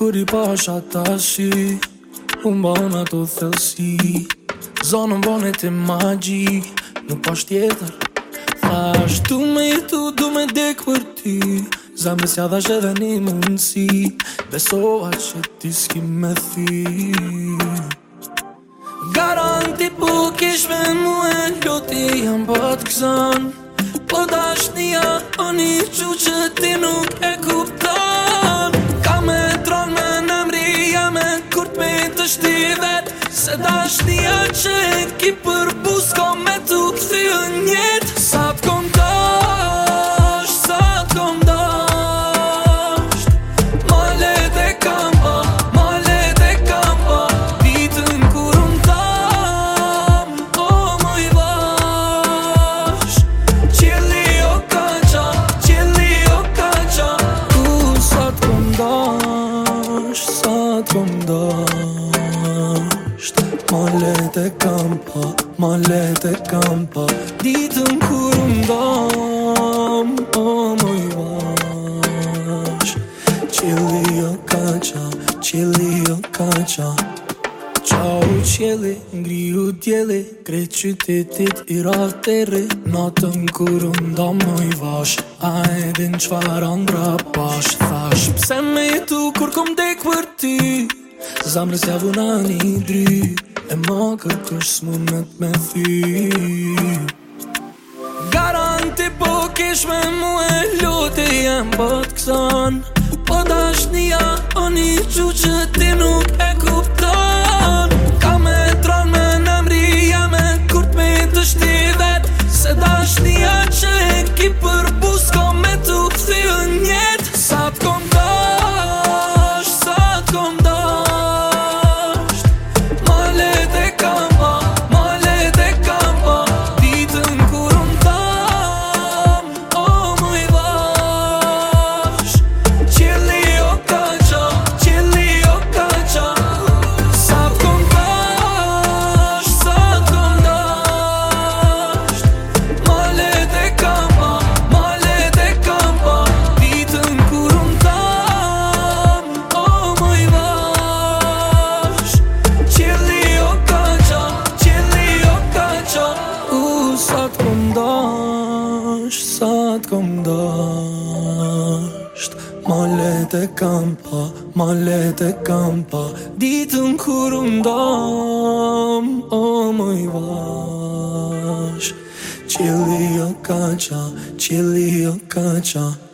Kër i pasha ta shi U mbën ato thësi Zonë mbën e të magji Nuk pash tjetër Thash du me i tu du me dek për ti Zame s'ja dha edhe një mundësi Besova që ti s'ki me thi Garanti po kish me mu e ljoti jam pat këzan Po dash po një a o një që që ti nuk e kupti Se dashnia që e ki për busko me të këthy njët Sa të kom sa të kom dash Male dhe kam ba, male dhe kam ba Ditën kur unë tam, o moj vash Qili o ka qa, qili o ka qa U sa të kom sa të kom Malet e kam pa, malet e kam pa Ditën kur më dam, o më i vash Qili o ka qa, qili o ka qa Qau qeli, ngri u djeli Kre qytetit i rath të Natën kur unë da më i vash A edin qfar andra pash Thash pse me tu kur kom dek për ty Zamrës javu na një E ma këtë është së mënët me thi Garanti po kish me mu e lute jem pëtë kësan Po dash një o një që që ti nuk kom dasht, sa të kom dasht Ma lete kam pa, ma lete kam pa Ditën kur unë o më i vash Qili o kacha, qili o kacha